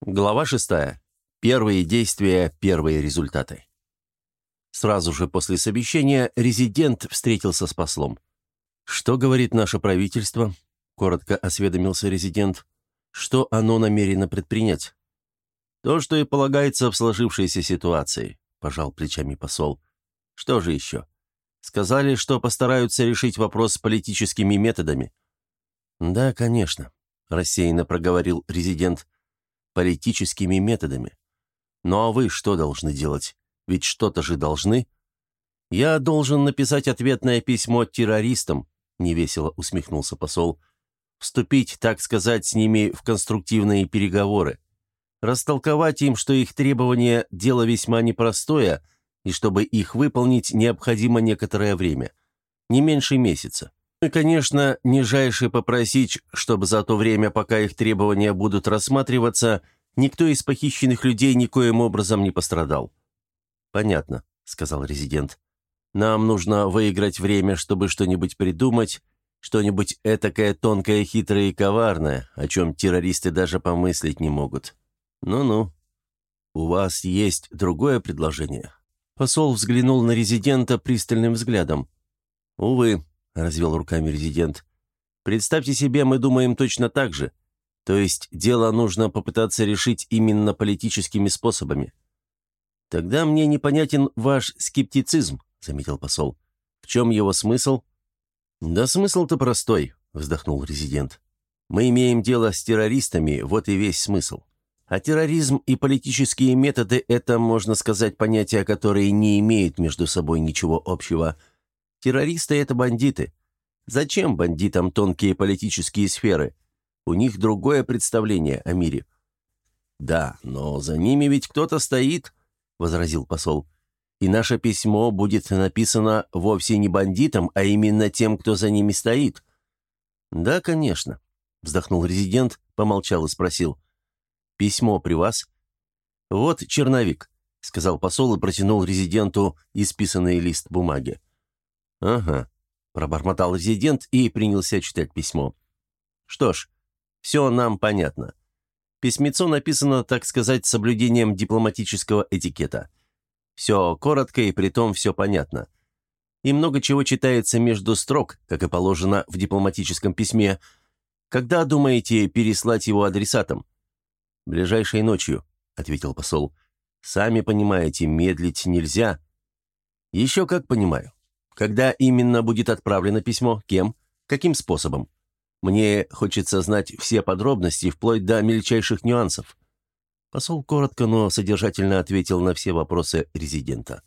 Глава 6. Первые действия, первые результаты. Сразу же после совещания резидент встретился с послом. «Что говорит наше правительство?» – коротко осведомился резидент. «Что оно намерено предпринять?» «То, что и полагается в сложившейся ситуации», – пожал плечами посол. «Что же еще?» «Сказали, что постараются решить вопрос политическими методами». «Да, конечно», – рассеянно проговорил резидент политическими методами. Ну а вы что должны делать? Ведь что-то же должны. Я должен написать ответное письмо террористам, невесело усмехнулся посол. Вступить, так сказать, с ними в конструктивные переговоры. Растолковать им, что их требование – дело весьма непростое, и чтобы их выполнить, необходимо некоторое время. Не меньше месяца. И, конечно, нижайше попросить, чтобы за то время, пока их требования будут рассматриваться, никто из похищенных людей никоим образом не пострадал. «Понятно», — сказал резидент. «Нам нужно выиграть время, чтобы что-нибудь придумать, что-нибудь этакое тонкое, хитрое и коварное, о чем террористы даже помыслить не могут. Ну-ну. У вас есть другое предложение?» Посол взглянул на резидента пристальным взглядом. «Увы, развел руками резидент. «Представьте себе, мы думаем точно так же. То есть дело нужно попытаться решить именно политическими способами». «Тогда мне непонятен ваш скептицизм», — заметил посол. «В чем его смысл?» «Да смысл-то простой», — вздохнул резидент. «Мы имеем дело с террористами, вот и весь смысл. А терроризм и политические методы – это, можно сказать, понятия, которые не имеют между собой ничего общего – Террористы – это бандиты. Зачем бандитам тонкие политические сферы? У них другое представление о мире». «Да, но за ними ведь кто-то стоит», — возразил посол. «И наше письмо будет написано вовсе не бандитам, а именно тем, кто за ними стоит». «Да, конечно», — вздохнул резидент, помолчал и спросил. «Письмо при вас?» «Вот черновик», — сказал посол и протянул резиденту исписанный лист бумаги. «Ага», — пробормотал резидент и принялся читать письмо. «Что ж, все нам понятно. Письмецо написано, так сказать, соблюдением дипломатического этикета. Все коротко и притом все понятно. И много чего читается между строк, как и положено в дипломатическом письме. Когда думаете переслать его адресатам?» «Ближайшей ночью», — ответил посол. «Сами понимаете, медлить нельзя». «Еще как понимаю. Когда именно будет отправлено письмо? Кем? Каким способом? Мне хочется знать все подробности, вплоть до мельчайших нюансов». Посол коротко, но содержательно ответил на все вопросы резидента.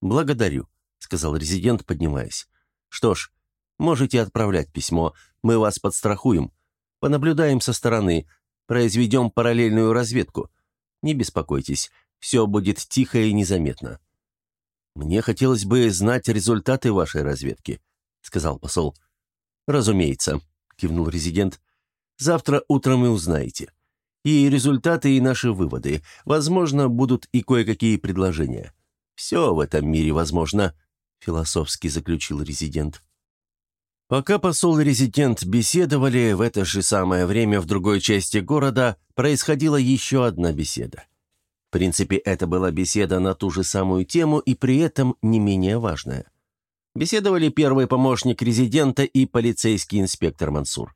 «Благодарю», — сказал резидент, поднимаясь. «Что ж, можете отправлять письмо, мы вас подстрахуем. Понаблюдаем со стороны, произведем параллельную разведку. Не беспокойтесь, все будет тихо и незаметно. «Мне хотелось бы знать результаты вашей разведки», — сказал посол. «Разумеется», — кивнул резидент. «Завтра утром и узнаете. И результаты, и наши выводы. Возможно, будут и кое-какие предложения. Все в этом мире возможно», — философски заключил резидент. Пока посол и резидент беседовали, в это же самое время в другой части города происходила еще одна беседа. В принципе, это была беседа на ту же самую тему и при этом не менее важная. Беседовали первый помощник резидента и полицейский инспектор Мансур.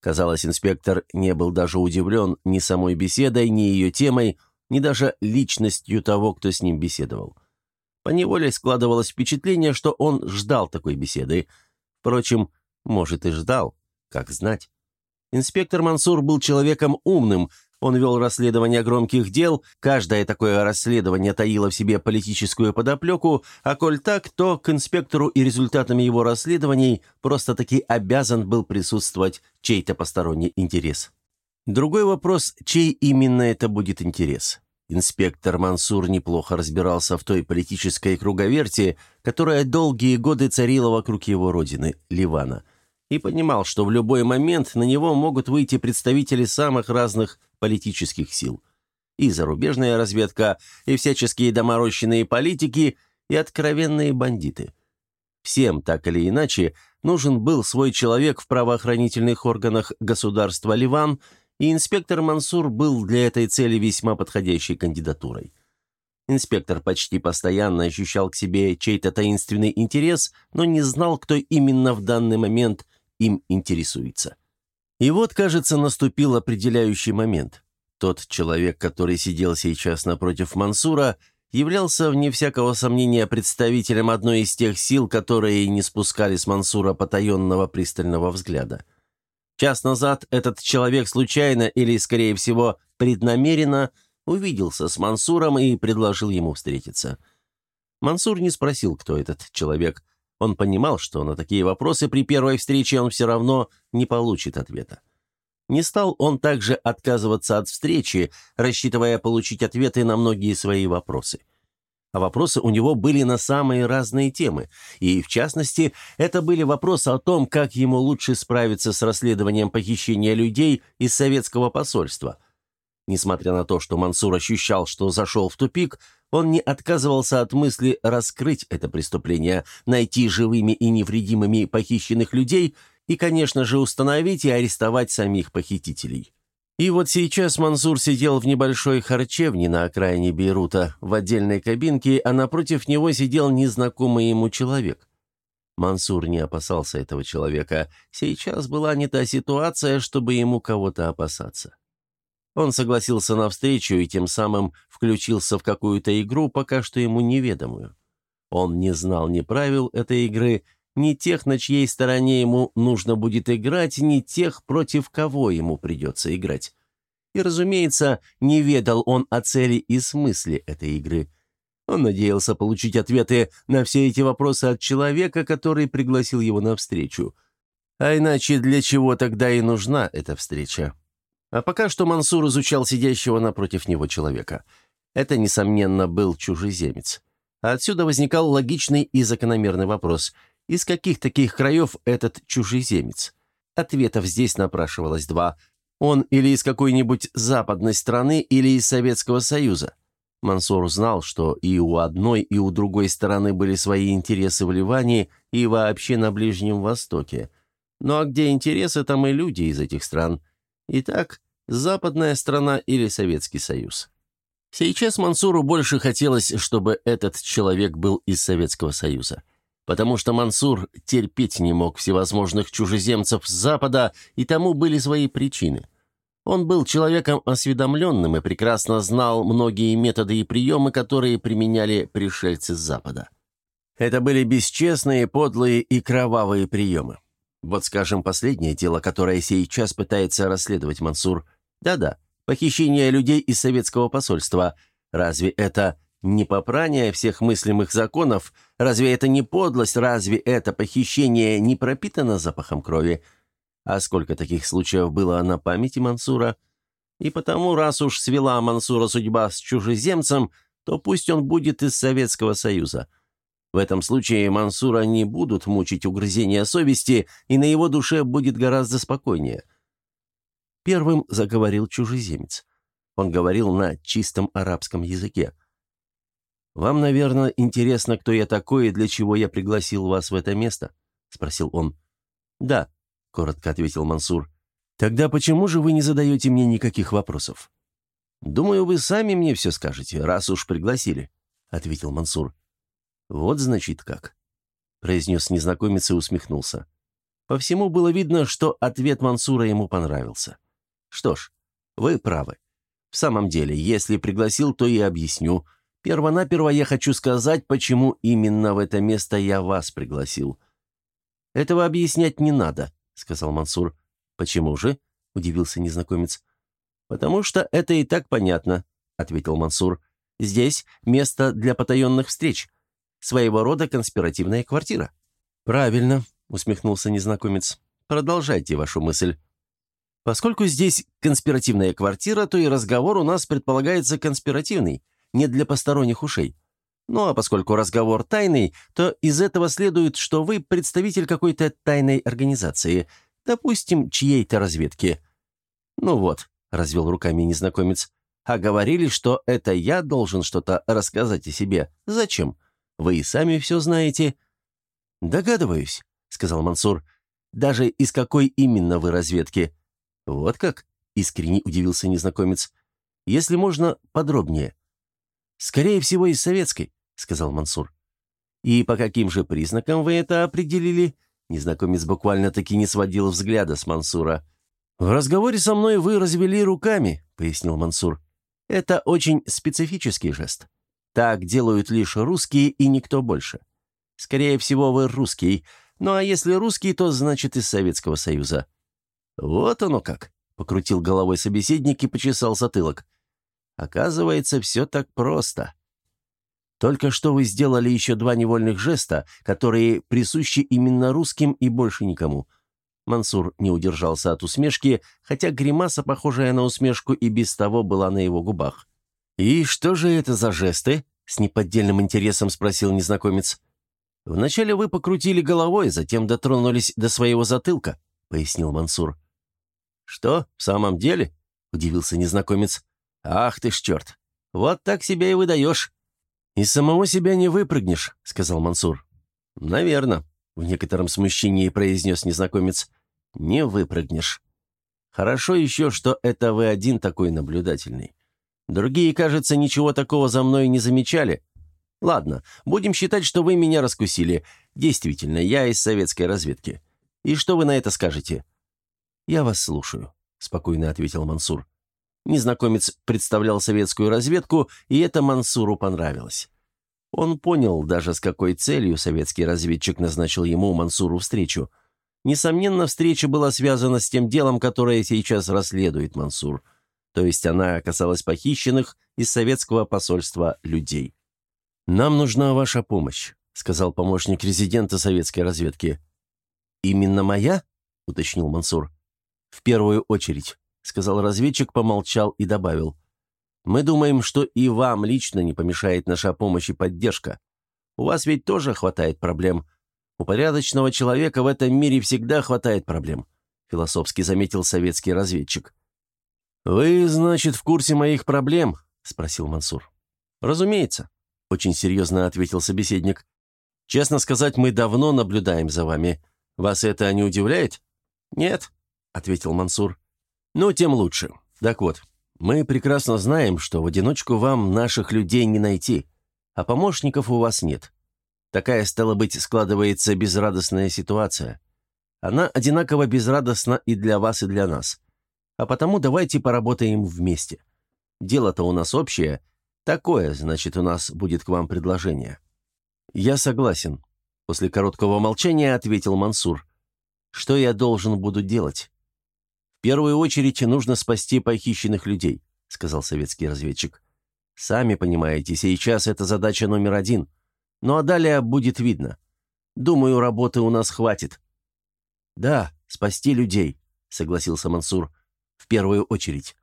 Казалось, инспектор не был даже удивлен ни самой беседой, ни ее темой, ни даже личностью того, кто с ним беседовал. Поневоле складывалось впечатление, что он ждал такой беседы. Впрочем, может и ждал, как знать. Инспектор Мансур был человеком умным, он вел расследование громких дел, каждое такое расследование таило в себе политическую подоплеку, а коль так, то к инспектору и результатами его расследований просто-таки обязан был присутствовать чей-то посторонний интерес. Другой вопрос, чей именно это будет интерес. Инспектор Мансур неплохо разбирался в той политической круговерти, которая долгие годы царила вокруг его родины, Ливана – и понимал, что в любой момент на него могут выйти представители самых разных политических сил. И зарубежная разведка, и всяческие доморощенные политики, и откровенные бандиты. Всем, так или иначе, нужен был свой человек в правоохранительных органах государства Ливан, и инспектор Мансур был для этой цели весьма подходящей кандидатурой. Инспектор почти постоянно ощущал к себе чей-то таинственный интерес, но не знал, кто именно в данный момент им интересуется. И вот, кажется, наступил определяющий момент. Тот человек, который сидел сейчас напротив Мансура, являлся, вне всякого сомнения, представителем одной из тех сил, которые не спускали с Мансура потаенного пристального взгляда. Час назад этот человек случайно или, скорее всего, преднамеренно увиделся с Мансуром и предложил ему встретиться. Мансур не спросил, кто этот человек. Он понимал, что на такие вопросы при первой встрече он все равно не получит ответа. Не стал он также отказываться от встречи, рассчитывая получить ответы на многие свои вопросы. А вопросы у него были на самые разные темы, и, в частности, это были вопросы о том, как ему лучше справиться с расследованием похищения людей из советского посольства. Несмотря на то, что Мансур ощущал, что зашел в тупик, он не отказывался от мысли раскрыть это преступление, найти живыми и невредимыми похищенных людей – и, конечно же, установить и арестовать самих похитителей. И вот сейчас Мансур сидел в небольшой харчевне на окраине Бейрута, в отдельной кабинке, а напротив него сидел незнакомый ему человек. Мансур не опасался этого человека. Сейчас была не та ситуация, чтобы ему кого-то опасаться. Он согласился на встречу и тем самым включился в какую-то игру, пока что ему неведомую. Он не знал ни правил этой игры, ни тех, на чьей стороне ему нужно будет играть, ни тех, против кого ему придется играть. И, разумеется, не ведал он о цели и смысле этой игры. Он надеялся получить ответы на все эти вопросы от человека, который пригласил его на встречу. А иначе для чего тогда и нужна эта встреча? А пока что Мансур изучал сидящего напротив него человека. Это, несомненно, был чужеземец. отсюда возникал логичный и закономерный вопрос – из каких таких краев этот чужеземец? Ответов здесь напрашивалось два. Он или из какой-нибудь западной страны, или из Советского Союза. Мансур знал, что и у одной, и у другой стороны были свои интересы в Ливане и вообще на Ближнем Востоке. Ну а где интересы, там и люди из этих стран. Итак, западная страна или Советский Союз. Сейчас Мансуру больше хотелось, чтобы этот человек был из Советского Союза потому что Мансур терпеть не мог всевозможных чужеземцев с Запада, и тому были свои причины. Он был человеком осведомленным и прекрасно знал многие методы и приемы, которые применяли пришельцы с Запада. Это были бесчестные, подлые и кровавые приемы. Вот, скажем, последнее дело, которое сейчас пытается расследовать Мансур. Да-да, похищение людей из советского посольства. Разве это не попрание всех мыслимых законов, разве это не подлость, разве это похищение не пропитано запахом крови? А сколько таких случаев было на памяти Мансура? И потому, раз уж свела Мансура судьба с чужеземцем, то пусть он будет из Советского Союза. В этом случае Мансура не будут мучить угрызения совести, и на его душе будет гораздо спокойнее. Первым заговорил чужеземец. Он говорил на чистом арабском языке. «Вам, наверное, интересно, кто я такой и для чего я пригласил вас в это место?» — спросил он. «Да», — коротко ответил Мансур. «Тогда почему же вы не задаете мне никаких вопросов?» «Думаю, вы сами мне все скажете, раз уж пригласили», — ответил Мансур. «Вот, значит, как», — произнес незнакомец и усмехнулся. По всему было видно, что ответ Мансура ему понравился. «Что ж, вы правы. В самом деле, если пригласил, то и объясню. Первонаперво я хочу сказать, почему именно в это место я вас пригласил». «Этого объяснять не надо», — сказал Мансур. «Почему же?» — удивился незнакомец. «Потому что это и так понятно», — ответил Мансур. «Здесь место для потаенных встреч. Своего рода конспиративная квартира». «Правильно», — усмехнулся незнакомец. «Продолжайте вашу мысль». «Поскольку здесь конспиративная квартира, то и разговор у нас предполагается конспиративный не для посторонних ушей. Ну а поскольку разговор тайный, то из этого следует, что вы представитель какой-то тайной организации, допустим, чьей-то разведки. Ну вот, развел руками незнакомец. А говорили, что это я должен что-то рассказать о себе. Зачем? Вы и сами все знаете. Догадываюсь, сказал Мансур. Даже из какой именно вы разведки? Вот как? — искренне удивился незнакомец. «Если можно, подробнее». «Скорее всего, из советской», — сказал Мансур. «И по каким же признакам вы это определили?» Незнакомец буквально-таки не сводил взгляда с Мансура. «В разговоре со мной вы развели руками», — пояснил Мансур. «Это очень специфический жест. Так делают лишь русские и никто больше. Скорее всего, вы русский. Ну а если русский, то значит из Советского Союза». «Вот оно как», — покрутил головой собеседник и почесал затылок. «Оказывается, все так просто». Только что вы сделали еще два невольных жеста, которые присущи именно русским и больше никому. Мансур не удержался от усмешки, хотя гримаса, похожая на усмешку, и без того была на его губах. «И что же это за жесты?» — с неподдельным интересом спросил незнакомец. «Вначале вы покрутили головой, затем дотронулись до своего затылка», — пояснил Мансур. «Что, в самом деле?» — удивился незнакомец. «Ах ты ж черт! Вот так себя и выдаешь!» «Из самого себя не выпрыгнешь», — сказал Мансур. «Наверно», — в некотором смущении произнес незнакомец. «Не выпрыгнешь. Хорошо еще, что это вы один такой наблюдательный. Другие, кажется, ничего такого за мной не замечали. Ладно, будем считать, что вы меня раскусили. Действительно, я из советской разведки. И что вы на это скажете?» «Я вас слушаю», — спокойно ответил Мансур. Незнакомец представлял советскую разведку, и это Мансуру понравилось. Он понял даже, с какой целью советский разведчик назначил ему, Мансуру, встречу — Несомненно, встреча была связана с тем делом, которое сейчас расследует Мансур. То есть она касалась похищенных из советского посольства людей. «Нам нужна ваша помощь», — сказал помощник резидента советской разведки. «Именно моя?» — уточнил Мансур. «В первую очередь», — сказал разведчик, помолчал и добавил. «Мы думаем, что и вам лично не помешает наша помощь и поддержка. У вас ведь тоже хватает проблем. У порядочного человека в этом мире всегда хватает проблем», — философски заметил советский разведчик. «Вы, значит, в курсе моих проблем?» — спросил Мансур. «Разумеется», — очень серьезно ответил собеседник. «Честно сказать, мы давно наблюдаем за вами. Вас это не удивляет?» «Нет», — ответил Мансур. «Ну, тем лучше. Так вот, мы прекрасно знаем, что в одиночку вам наших людей не найти, а помощников у вас нет. Такая, стала быть, складывается безрадостная ситуация. Она одинаково безрадостна и для вас, и для нас. А потому давайте поработаем вместе. Дело-то у нас общее. Такое, значит, у нас будет к вам предложение». «Я согласен», — после короткого молчания ответил Мансур. «Что я должен буду делать?» «В первую очередь нужно спасти похищенных людей», — сказал советский разведчик. «Сами понимаете, сейчас это задача номер один — ну а далее будет видно. Думаю, работы у нас хватит». «Да, спасти людей», — согласился Мансур. «В первую очередь.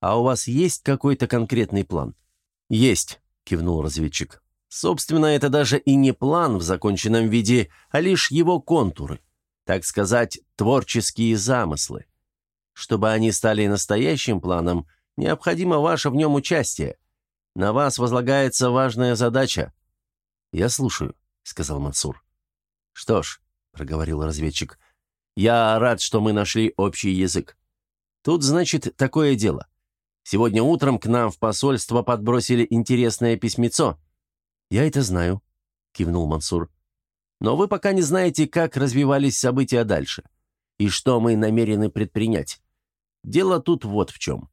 А у вас есть какой-то конкретный план?» «Есть», — кивнул разведчик. «Собственно, это даже и не план в законченном виде, а лишь его контуры. Так сказать, творческие замыслы. Чтобы они стали настоящим планом, необходимо ваше в нем участие. На вас возлагается важная задача «Я слушаю», — сказал Мансур. «Что ж», — проговорил разведчик, — «я рад, что мы нашли общий язык. Тут, значит, такое дело. Сегодня утром к нам в посольство подбросили интересное письмецо». «Я это знаю», — кивнул Мансур. «Но вы пока не знаете, как развивались события дальше и что мы намерены предпринять. Дело тут вот в чем.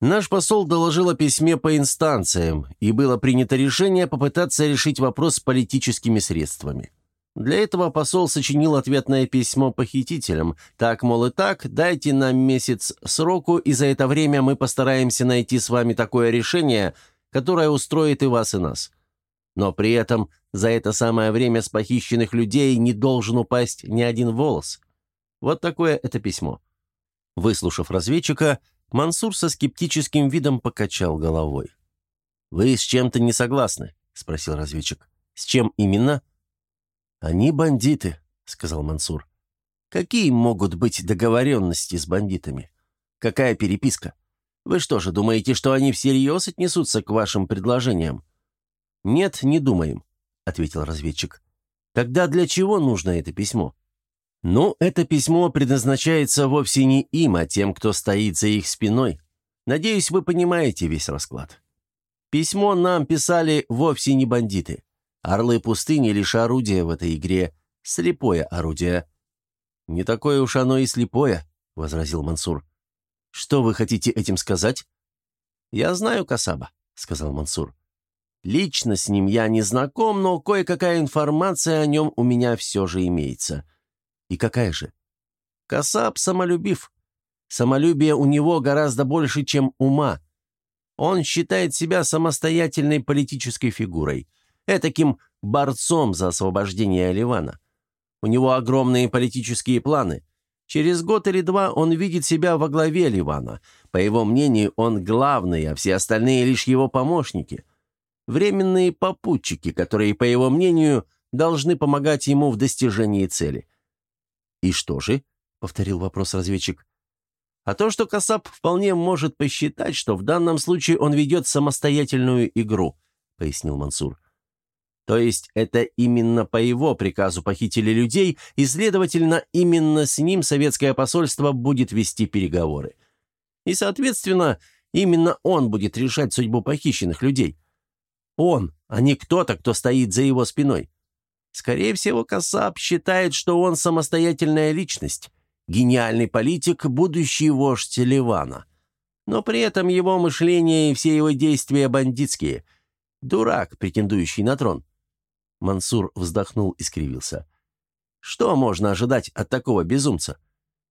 Наш посол доложил о письме по инстанциям, и было принято решение попытаться решить вопрос политическими средствами. Для этого посол сочинил ответное письмо похитителям. Так, мол, и так, дайте нам месяц сроку, и за это время мы постараемся найти с вами такое решение, которое устроит и вас, и нас. Но при этом за это самое время с похищенных людей не должен упасть ни один волос. Вот такое это письмо. Выслушав разведчика, Мансур со скептическим видом покачал головой. «Вы с чем-то не согласны?» — спросил разведчик. «С чем именно?» «Они бандиты», — сказал Мансур. «Какие могут быть договоренности с бандитами? Какая переписка? Вы что же, думаете, что они всерьез отнесутся к вашим предложениям?» «Нет, не думаем», — ответил разведчик. «Тогда для чего нужно это письмо?» «Ну, это письмо предназначается вовсе не им, а тем, кто стоит за их спиной. Надеюсь, вы понимаете весь расклад. Письмо нам писали вовсе не бандиты. Орлы пустыни — лишь орудие в этой игре, слепое орудие». «Не такое уж оно и слепое», — возразил Мансур. «Что вы хотите этим сказать?» «Я знаю Касаба», — сказал Мансур. «Лично с ним я не знаком, но кое-какая информация о нем у меня все же имеется». «И какая же?» «Касаб самолюбив. Самолюбие у него гораздо больше, чем ума. Он считает себя самостоятельной политической фигурой, этаким борцом за освобождение Ливана. У него огромные политические планы. Через год или два он видит себя во главе Ливана. По его мнению, он главный, а все остальные лишь его помощники. Временные попутчики, которые, по его мнению, должны помогать ему в достижении цели. «И что же?» — повторил вопрос разведчик. «А то, что Касап вполне может посчитать, что в данном случае он ведет самостоятельную игру», — пояснил Мансур. То есть это именно по его приказу похитили людей, и, следовательно, именно с ним советское посольство будет вести переговоры. И, соответственно, именно он будет решать судьбу похищенных людей. Он, а не кто-то, кто стоит за его спиной. Скорее всего, Касап считает, что он самостоятельная личность, гениальный политик, будущий вождь Ливана. Но при этом его мышление и все его действия бандитские. Дурак, претендующий на трон. Мансур вздохнул и скривился. «Что можно ожидать от такого безумца?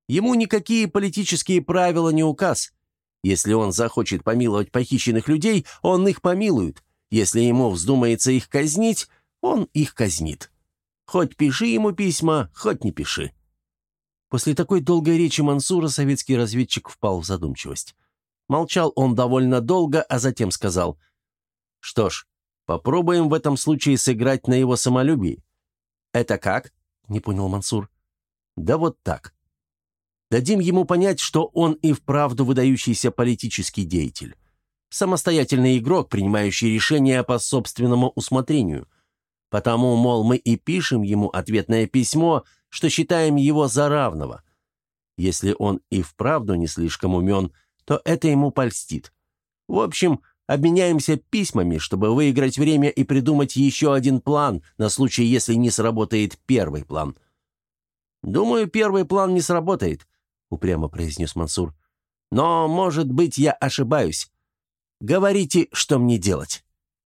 Ему никакие политические правила не указ. Если он захочет помиловать похищенных людей, он их помилует. Если ему вздумается их казнить, он их казнит. Хоть пиши ему письма, хоть не пиши». После такой долгой речи Мансура советский разведчик впал в задумчивость. Молчал он довольно долго, а затем сказал, «Что ж, Попробуем в этом случае сыграть на его самолюбии». «Это как?» — не понял Мансур. «Да вот так. Дадим ему понять, что он и вправду выдающийся политический деятель. Самостоятельный игрок, принимающий решения по собственному усмотрению. Потому, мол, мы и пишем ему ответное письмо, что считаем его за равного. Если он и вправду не слишком умен, то это ему польстит. В общем, Обменяемся письмами, чтобы выиграть время и придумать еще один план на случай, если не сработает первый план». «Думаю, первый план не сработает», — упрямо произнес Мансур. «Но, может быть, я ошибаюсь. Говорите, что мне делать».